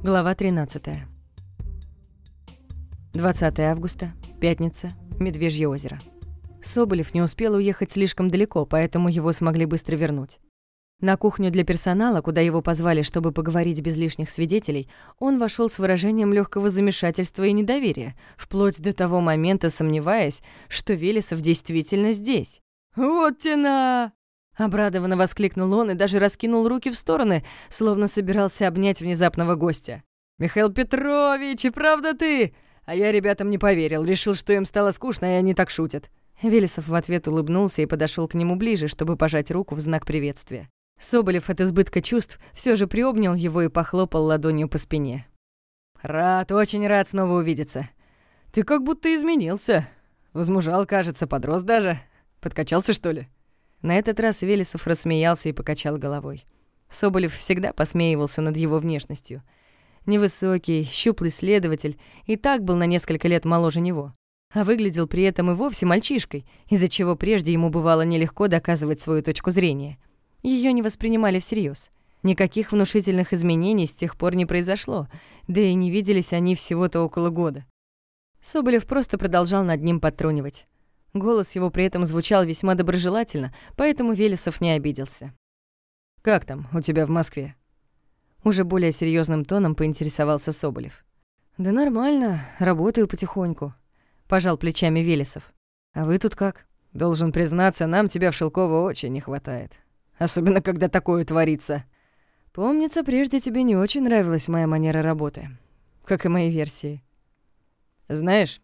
Глава 13. 20 августа, пятница, Медвежье озеро. Соболев не успел уехать слишком далеко, поэтому его смогли быстро вернуть. На кухню для персонала, куда его позвали, чтобы поговорить без лишних свидетелей, он вошел с выражением легкого замешательства и недоверия, вплоть до того момента сомневаясь, что Велесов действительно здесь. «Вот тена!» Обрадованно воскликнул он и даже раскинул руки в стороны, словно собирался обнять внезапного гостя. «Михаил Петрович, и правда ты?» А я ребятам не поверил, решил, что им стало скучно, и они так шутят. Велесов в ответ улыбнулся и подошел к нему ближе, чтобы пожать руку в знак приветствия. Соболев от избытка чувств все же приобнял его и похлопал ладонью по спине. «Рад, очень рад снова увидеться. Ты как будто изменился. Возмужал, кажется, подрос даже. Подкачался, что ли?» На этот раз Велесов рассмеялся и покачал головой. Соболев всегда посмеивался над его внешностью. Невысокий, щуплый следователь и так был на несколько лет моложе него. А выглядел при этом и вовсе мальчишкой, из-за чего прежде ему бывало нелегко доказывать свою точку зрения. Ее не воспринимали всерьез. Никаких внушительных изменений с тех пор не произошло, да и не виделись они всего-то около года. Соболев просто продолжал над ним подтрунивать. Голос его при этом звучал весьма доброжелательно, поэтому Велесов не обиделся. «Как там у тебя в Москве?» Уже более серьезным тоном поинтересовался Соболев. «Да нормально, работаю потихоньку», — пожал плечами Велесов. «А вы тут как?» «Должен признаться, нам тебя в Шелково очень не хватает. Особенно, когда такое творится». «Помнится, прежде тебе не очень нравилась моя манера работы, как и мои версии». «Знаешь,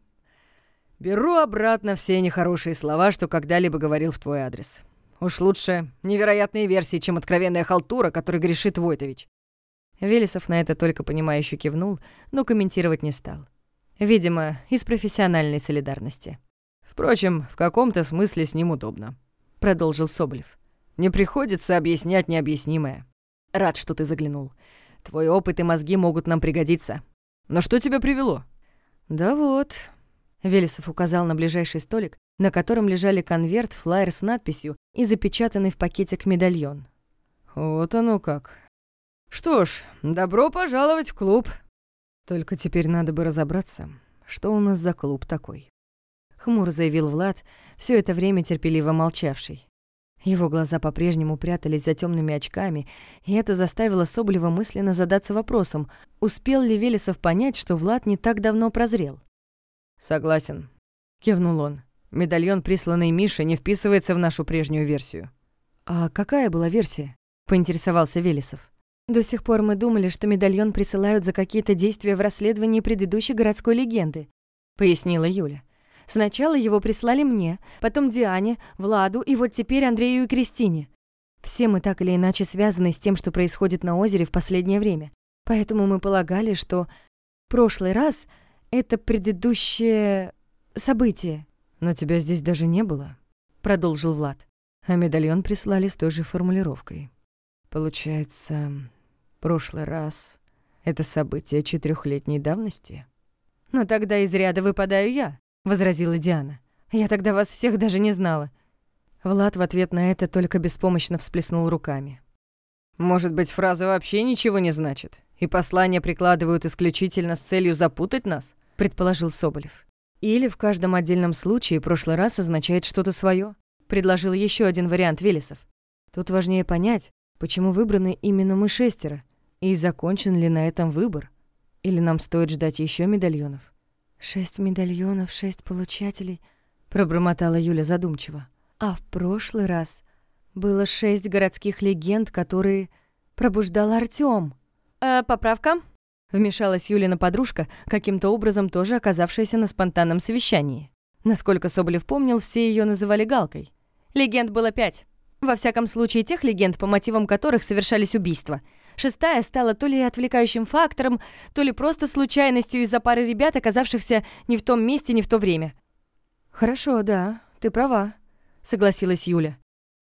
Беру обратно все нехорошие слова, что когда-либо говорил в твой адрес. Уж лучше невероятные версии, чем откровенная халтура, которой грешит Войтович. Велесов на это только понимающе кивнул, но комментировать не стал. Видимо, из профессиональной солидарности. Впрочем, в каком-то смысле с ним удобно. Продолжил Соболев. Не приходится объяснять необъяснимое. Рад, что ты заглянул. Твой опыт и мозги могут нам пригодиться. Но что тебя привело? Да вот, Велесов указал на ближайший столик, на котором лежали конверт, флаер с надписью и запечатанный в пакетик медальон. «Вот оно как. Что ж, добро пожаловать в клуб. Только теперь надо бы разобраться, что у нас за клуб такой». Хмуро заявил Влад, все это время терпеливо молчавший. Его глаза по-прежнему прятались за темными очками, и это заставило Соболева мысленно задаться вопросом, успел ли Велесов понять, что Влад не так давно прозрел. «Согласен», — кивнул он. «Медальон, присланный Мише, не вписывается в нашу прежнюю версию». «А какая была версия?» — поинтересовался Велесов. «До сих пор мы думали, что медальон присылают за какие-то действия в расследовании предыдущей городской легенды», — пояснила Юля. «Сначала его прислали мне, потом Диане, Владу и вот теперь Андрею и Кристине. Все мы так или иначе связаны с тем, что происходит на озере в последнее время. Поэтому мы полагали, что прошлый раз это предыдущее событие. Но тебя здесь даже не было, продолжил Влад. А медальон прислали с той же формулировкой. Получается, прошлый раз это событие четырехлетней давности? Но тогда из ряда выпадаю я, возразила Диана. Я тогда вас всех даже не знала. Влад в ответ на это только беспомощно всплеснул руками. Может быть, фраза вообще ничего не значит, и послания прикладывают исключительно с целью запутать нас? — предположил Соболев. «Или в каждом отдельном случае прошлый раз означает что-то свое, предложил еще один вариант Велесов. «Тут важнее понять, почему выбраны именно мы шестеро, и закончен ли на этом выбор, или нам стоит ждать еще медальонов». «Шесть медальонов, шесть получателей», — пробормотала Юля задумчиво. «А в прошлый раз было шесть городских легенд, которые пробуждал Артём». «Э, «Поправка?» Вмешалась Юлина подружка, каким-то образом тоже оказавшаяся на спонтанном совещании. Насколько Соболев помнил, все ее называли Галкой. Легенд было пять. Во всяком случае, тех легенд, по мотивам которых совершались убийства. Шестая стала то ли отвлекающим фактором, то ли просто случайностью из-за пары ребят, оказавшихся не в том месте, не в то время. «Хорошо, да, ты права», — согласилась Юля.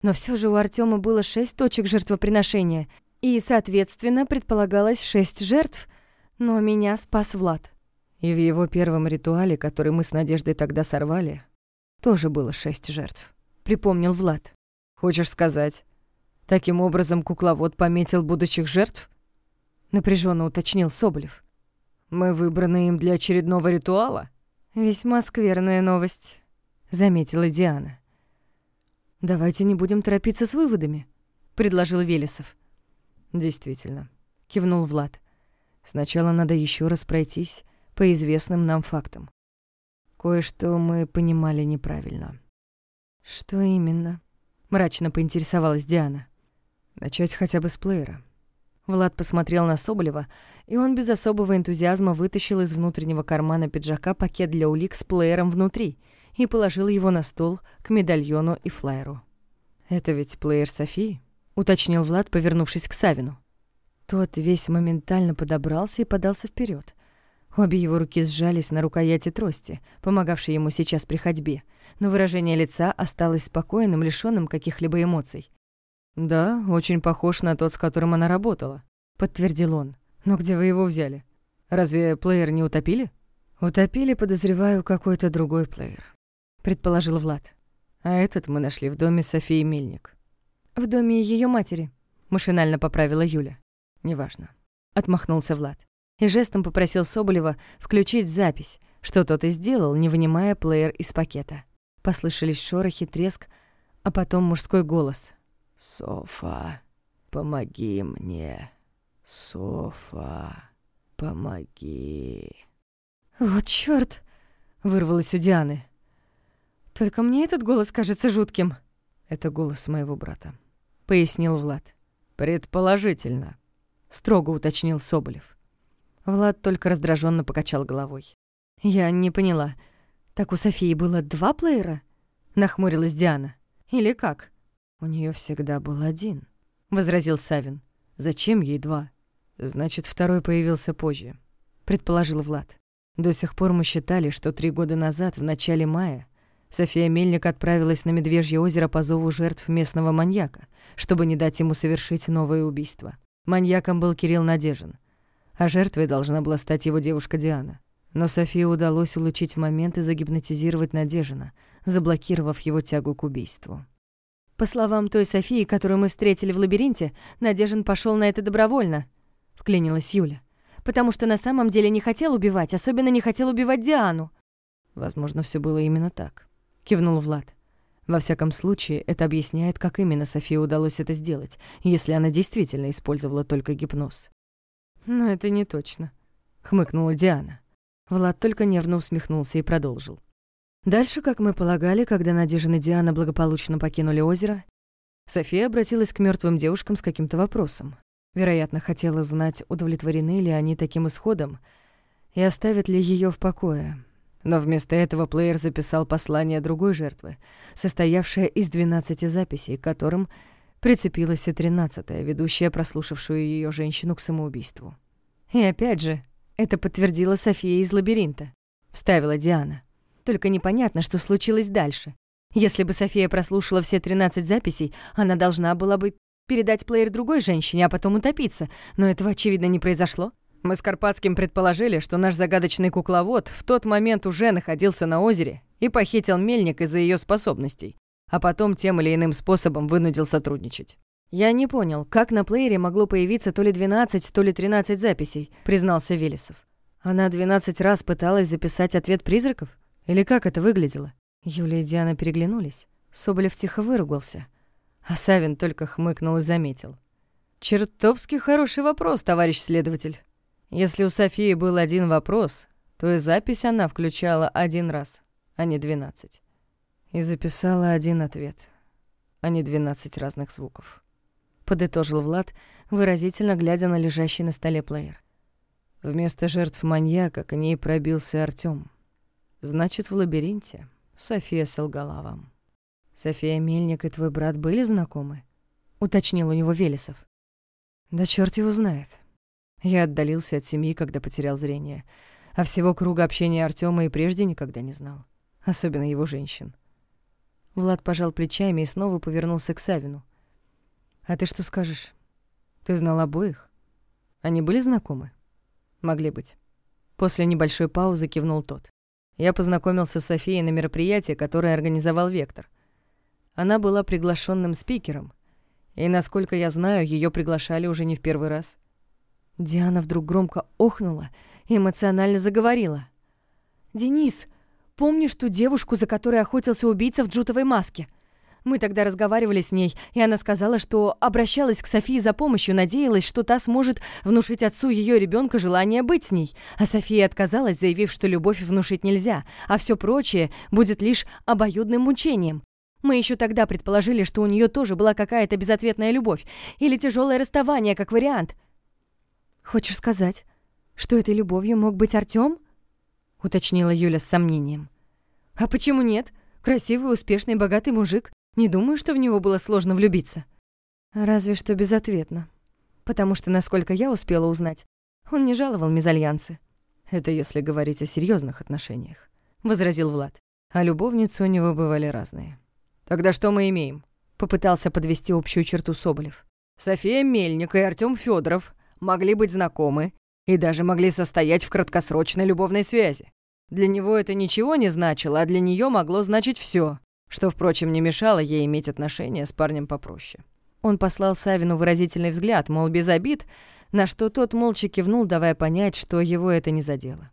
Но все же у Артема было шесть точек жертвоприношения, и, соответственно, предполагалось шесть жертв — но меня спас Влад. И в его первом ритуале, который мы с Надеждой тогда сорвали, тоже было шесть жертв. Припомнил— Хочешь сказать, таким образом кукловод пометил будущих жертв? напряженно уточнил Соболев. Мы выбраны им для очередного ритуала? Весьма скверная новость, заметила Диана. Давайте не будем торопиться с выводами, предложил Велесов. Действительно, кивнул Влад. Сначала надо еще раз пройтись по известным нам фактам. Кое-что мы понимали неправильно. Что именно? мрачно поинтересовалась Диана. Начать хотя бы с плеера. Влад посмотрел на Соболева, и он без особого энтузиазма вытащил из внутреннего кармана пиджака пакет для улик с плеером внутри и положил его на стол к медальону и флайеру. «Это ведь плеер Софии?» — уточнил Влад, повернувшись к Савину. Тот весь моментально подобрался и подался вперед. Обе его руки сжались на рукояти трости, помогавшей ему сейчас при ходьбе, но выражение лица осталось спокойным, лишённым каких-либо эмоций. «Да, очень похож на тот, с которым она работала», — подтвердил он. «Но где вы его взяли? Разве плеер не утопили?» «Утопили, подозреваю, какой-то другой плеер», — предположил Влад. «А этот мы нашли в доме Софии Мельник». «В доме ее матери», — машинально поправила Юля. «Неважно», — отмахнулся Влад и жестом попросил Соболева включить запись, что тот и сделал, не вынимая плеер из пакета. Послышались шорохи, треск, а потом мужской голос. «Софа, помоги мне. Софа, помоги». «Вот чёрт!» — вырвалось у Дианы. «Только мне этот голос кажется жутким». «Это голос моего брата», — пояснил Влад. «Предположительно», — строго уточнил Соболев. Влад только раздраженно покачал головой. «Я не поняла. Так у Софии было два плеера?» — нахмурилась Диана. «Или как?» «У нее всегда был один», — возразил Савин. «Зачем ей два?» «Значит, второй появился позже», — предположил Влад. «До сих пор мы считали, что три года назад, в начале мая, София Мельник отправилась на Медвежье озеро по зову жертв местного маньяка, чтобы не дать ему совершить новое убийство. Маньяком был Кирилл Надежин — а жертвой должна была стать его девушка Диана. Но Софии удалось улучшить момент и загипнотизировать Надежина, заблокировав его тягу к убийству. «По словам той Софии, которую мы встретили в лабиринте, Надежин пошел на это добровольно», — вклинилась Юля. «Потому что на самом деле не хотел убивать, особенно не хотел убивать Диану». «Возможно, все было именно так», — кивнул Влад. Во всяком случае, это объясняет, как именно Софии удалось это сделать, если она действительно использовала только гипноз. «Но это не точно», — хмыкнула Диана. Влад только нервно усмехнулся и продолжил. Дальше, как мы полагали, когда Надежда и Диана благополучно покинули озеро, София обратилась к мертвым девушкам с каким-то вопросом. Вероятно, хотела знать, удовлетворены ли они таким исходом и оставят ли ее в покое. Но вместо этого плеер записал послание другой жертвы, состоявшее из 12 записей, к которым Прицепилась и тринадцатая, ведущая прослушавшую ее женщину к самоубийству. «И опять же, это подтвердила София из лабиринта», — вставила Диана. «Только непонятно, что случилось дальше. Если бы София прослушала все 13 записей, она должна была бы передать плеер другой женщине, а потом утопиться, но этого, очевидно, не произошло. Мы с Карпатским предположили, что наш загадочный кукловод в тот момент уже находился на озере и похитил мельник из-за ее способностей а потом тем или иным способом вынудил сотрудничать. «Я не понял, как на плеере могло появиться то ли 12, то ли 13 записей», — признался Велесов. «Она 12 раз пыталась записать ответ призраков? Или как это выглядело?» Юлия и Диана переглянулись. Соболев тихо выругался. А Савин только хмыкнул и заметил. «Чертовски хороший вопрос, товарищ следователь. Если у Софии был один вопрос, то и запись она включала один раз, а не 12 и записала один ответ, а не двенадцать разных звуков. Подытожил Влад, выразительно глядя на лежащий на столе плеер. Вместо жертв маньяка к ней пробился Артём. Значит, в лабиринте София солгала вам. София Мельник и твой брат были знакомы? Уточнил у него Велесов. Да чёрт его знает. Я отдалился от семьи, когда потерял зрение, а всего круга общения Артёма и прежде никогда не знал, особенно его женщин. Влад пожал плечами и снова повернулся к Савину. «А ты что скажешь? Ты знал обоих? Они были знакомы?» «Могли быть». После небольшой паузы кивнул тот. Я познакомился с Софией на мероприятии, которое организовал Вектор. Она была приглашенным спикером, и, насколько я знаю, ее приглашали уже не в первый раз. Диана вдруг громко охнула и эмоционально заговорила. «Денис, помнишь ту девушку, за которой охотился убийца в джутовой маске? Мы тогда разговаривали с ней, и она сказала, что обращалась к Софии за помощью, надеялась, что та сможет внушить отцу ее ребенка желание быть с ней. А София отказалась, заявив, что любовь внушить нельзя, а все прочее будет лишь обоюдным мучением. Мы еще тогда предположили, что у нее тоже была какая-то безответная любовь или тяжелое расставание, как вариант. Хочешь сказать, что этой любовью мог быть Артём? уточнила Юля с сомнением. А почему нет? Красивый, успешный, богатый мужик. Не думаю, что в него было сложно влюбиться. Разве что безответно. Потому что, насколько я успела узнать, он не жаловал мезальянсы. Это если говорить о серьезных отношениях, возразил Влад. А любовницы у него бывали разные. Тогда что мы имеем? Попытался подвести общую черту Соболев. София Мельник и Артём Федоров могли быть знакомы и даже могли состоять в краткосрочной любовной связи. Для него это ничего не значило, а для нее могло значить все что, впрочем, не мешало ей иметь отношения с парнем попроще. Он послал Савину выразительный взгляд, мол, без обид, на что тот молча кивнул, давая понять, что его это не задело.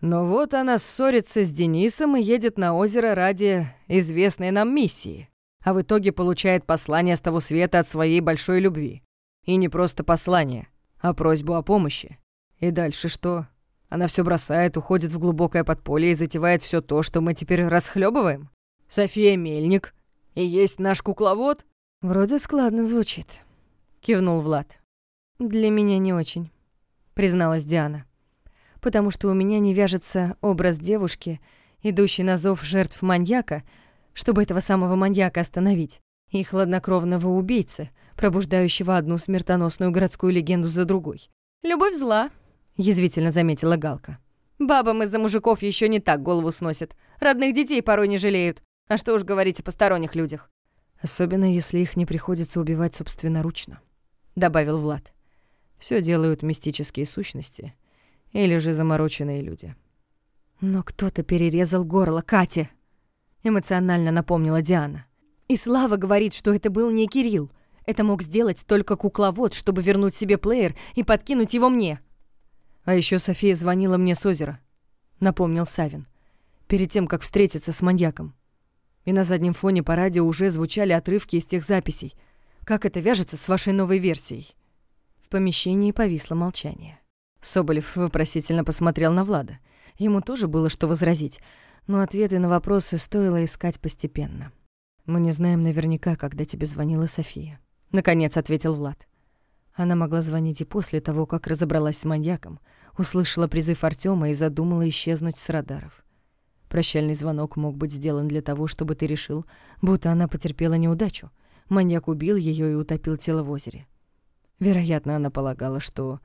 Но вот она ссорится с Денисом и едет на озеро ради известной нам миссии, а в итоге получает послание с того света от своей большой любви. И не просто послание, а просьбу о помощи. И дальше что? Она все бросает, уходит в глубокое подполье и затевает все то, что мы теперь расхлебываем? София Мельник и есть наш кукловод?» «Вроде складно звучит», — кивнул Влад. «Для меня не очень», — призналась Диана. «Потому что у меня не вяжется образ девушки, идущей на зов жертв маньяка, чтобы этого самого маньяка остановить, и хладнокровного убийцы, пробуждающего одну смертоносную городскую легенду за другой. «Любовь зла», — язвительно заметила Галка. «Бабам из-за мужиков еще не так голову сносят. Родных детей порой не жалеют. А что уж говорить о посторонних людях. Особенно, если их не приходится убивать собственноручно, добавил Влад. Все делают мистические сущности или же замороченные люди. Но кто-то перерезал горло Кате, эмоционально напомнила Диана. И Слава говорит, что это был не Кирилл. Это мог сделать только кукловод, чтобы вернуть себе плеер и подкинуть его мне. А еще София звонила мне с озера, напомнил Савин, перед тем, как встретиться с маньяком и на заднем фоне по радио уже звучали отрывки из тех записей. Как это вяжется с вашей новой версией?» В помещении повисло молчание. Соболев вопросительно посмотрел на Влада. Ему тоже было что возразить, но ответы на вопросы стоило искать постепенно. «Мы не знаем наверняка, когда тебе звонила София», — наконец ответил Влад. Она могла звонить и после того, как разобралась с маньяком, услышала призыв Артема и задумала исчезнуть с радаров. Прощальный звонок мог быть сделан для того, чтобы ты решил, будто она потерпела неудачу. Маньяк убил ее и утопил тело в озере. Вероятно, она полагала, что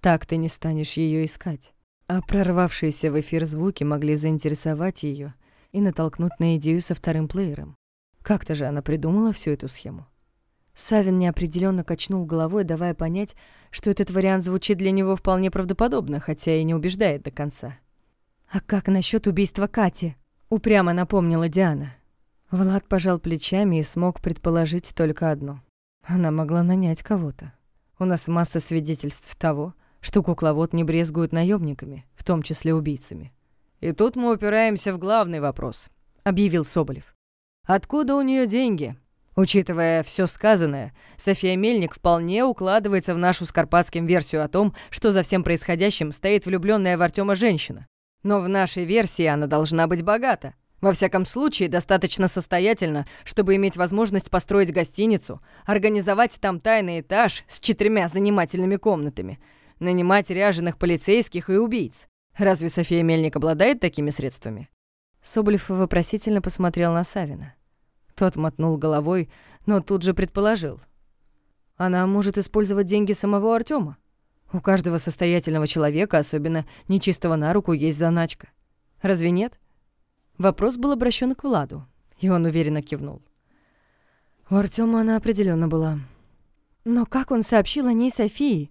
так ты не станешь ее искать. А прорвавшиеся в эфир звуки могли заинтересовать ее и натолкнуть на идею со вторым плеером. Как-то же она придумала всю эту схему. Савин неопределенно качнул головой, давая понять, что этот вариант звучит для него вполне правдоподобно, хотя и не убеждает до конца. «А как насчет убийства Кати?» — упрямо напомнила Диана. Влад пожал плечами и смог предположить только одно. Она могла нанять кого-то. У нас масса свидетельств того, что кукловод не брезгует наемниками, в том числе убийцами. «И тут мы упираемся в главный вопрос», — объявил Соболев. «Откуда у нее деньги?» Учитывая все сказанное, София Мельник вполне укладывается в нашу с Карпатским версию о том, что за всем происходящим стоит влюбленная в Артема женщина. Но в нашей версии она должна быть богата. Во всяком случае, достаточно состоятельна, чтобы иметь возможность построить гостиницу, организовать там тайный этаж с четырьмя занимательными комнатами, нанимать ряженых полицейских и убийц. Разве София Мельник обладает такими средствами? Соболев вопросительно посмотрел на Савина. Тот мотнул головой, но тут же предположил. Она может использовать деньги самого Артема. У каждого состоятельного человека, особенно нечистого на руку, есть заначка. Разве нет? Вопрос был обращен к Владу, и он уверенно кивнул. У Артема она определенно была. Но как он сообщил о ней Софии?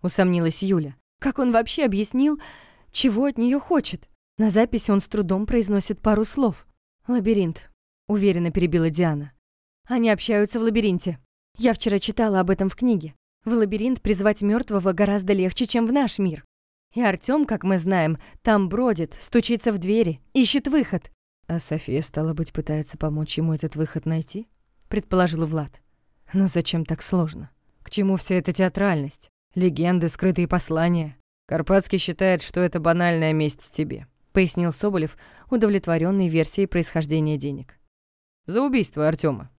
Усомнилась Юля. Как он вообще объяснил, чего от нее хочет? На записи он с трудом произносит пару слов. «Лабиринт», — уверенно перебила Диана. «Они общаются в лабиринте. Я вчера читала об этом в книге. В лабиринт призвать мертвого гораздо легче, чем в наш мир. И Артём, как мы знаем, там бродит, стучится в двери, ищет выход. А София, стало быть, пытается помочь ему этот выход найти? Предположил Влад. Но зачем так сложно? К чему вся эта театральность? Легенды, скрытые послания? Карпатский считает, что это банальная месть тебе, пояснил Соболев, удовлетворенный версией происхождения денег. За убийство Артема.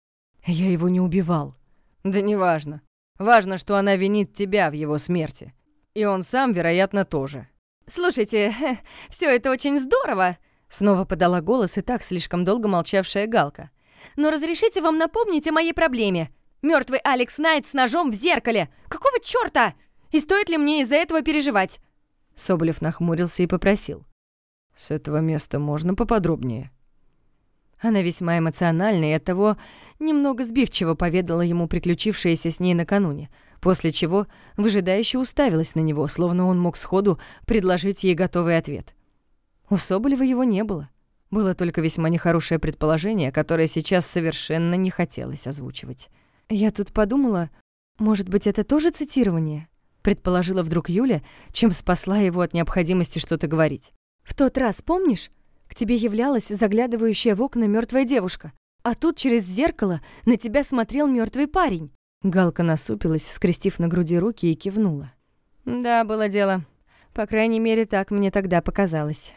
Я его не убивал. Да неважно. Важно, что она винит тебя в его смерти. И он сам, вероятно, тоже. Слушайте, все это очень здорово, снова подала голос и так слишком долго молчавшая Галка. Но разрешите вам напомнить о моей проблеме. Мертвый Алекс Найт с ножом в зеркале. Какого чёрта? И стоит ли мне из-за этого переживать? Соболев нахмурился и попросил. «С этого места можно поподробнее?» Она весьма эмоциональна и оттого немного сбивчиво поведала ему приключившееся с ней накануне, после чего выжидающе уставилась на него, словно он мог сходу предложить ей готовый ответ. У Соболева его не было. Было только весьма нехорошее предположение, которое сейчас совершенно не хотелось озвучивать. «Я тут подумала, может быть, это тоже цитирование?» предположила вдруг Юля, чем спасла его от необходимости что-то говорить. «В тот раз, помнишь, к тебе являлась заглядывающая в окна мертвая девушка, а тут через зеркало на тебя смотрел мертвый парень». Галка насупилась, скрестив на груди руки и кивнула. «Да, было дело. По крайней мере, так мне тогда показалось.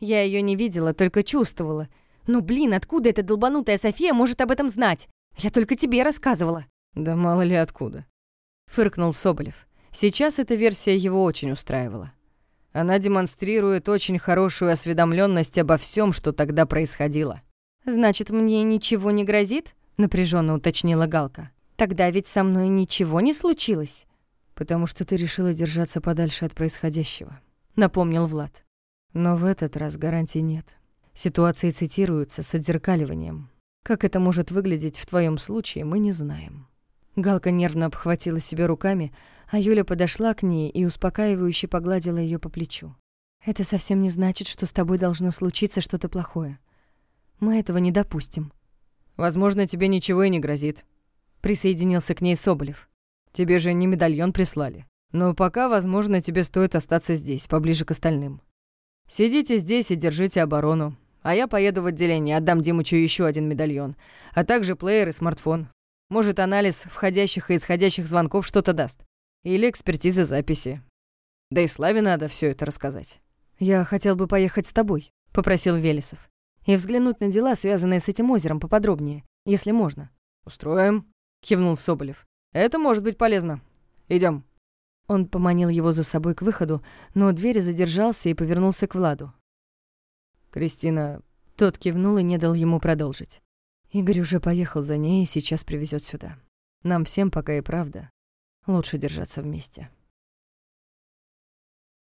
Я ее не видела, только чувствовала. Ну блин, откуда эта долбанутая София может об этом знать? Я только тебе рассказывала». «Да мало ли откуда», — фыркнул Соболев. Сейчас эта версия его очень устраивала. Она демонстрирует очень хорошую осведомленность обо всем, что тогда происходило. «Значит, мне ничего не грозит?» — напряженно уточнила Галка. «Тогда ведь со мной ничего не случилось». «Потому что ты решила держаться подальше от происходящего», — напомнил Влад. «Но в этот раз гарантий нет. Ситуации цитируются с отзеркаливанием. Как это может выглядеть в твоем случае, мы не знаем». Галка нервно обхватила себя руками, а Юля подошла к ней и успокаивающе погладила ее по плечу. «Это совсем не значит, что с тобой должно случиться что-то плохое. Мы этого не допустим». «Возможно, тебе ничего и не грозит», — присоединился к ней Соболев. «Тебе же не медальон прислали. Но пока, возможно, тебе стоит остаться здесь, поближе к остальным. Сидите здесь и держите оборону, а я поеду в отделение, отдам Димычу еще один медальон, а также плеер и смартфон. Может, анализ входящих и исходящих звонков что-то даст. Или экспертиза записи. Да и Славе надо все это рассказать. «Я хотел бы поехать с тобой», — попросил Велесов. «И взглянуть на дела, связанные с этим озером, поподробнее, если можно». «Устроим», — кивнул Соболев. «Это может быть полезно. Идем. Он поманил его за собой к выходу, но у двери задержался и повернулся к Владу. «Кристина...» Тот кивнул и не дал ему продолжить. Игорь уже поехал за ней и сейчас привезет сюда. Нам всем пока и правда лучше держаться вместе.